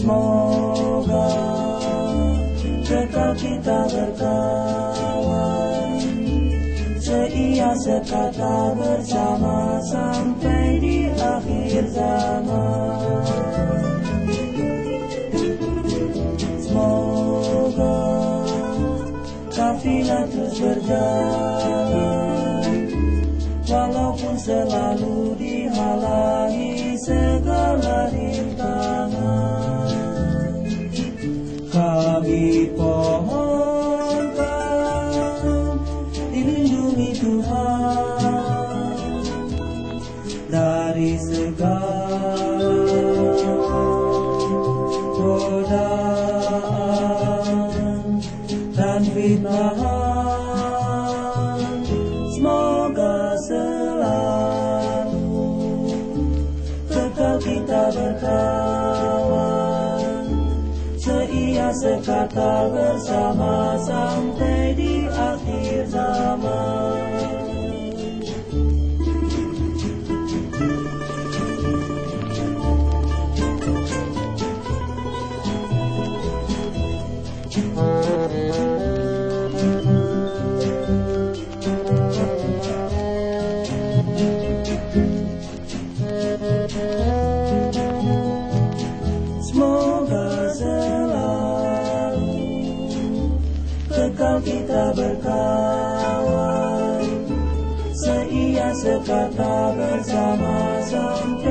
Semoga tetap kita berkawan. Seia sekata bersama sampai di akhir zaman. Semoga kafilah terus berjalan Kami pohonkan dilindungi Tuhan Dari segala godaan dan fitnahan Semoga selalu kekal kita berkawan Seia sekata bersama sampai di akhir kekal kita berkawan. Seia sekata bersama sampai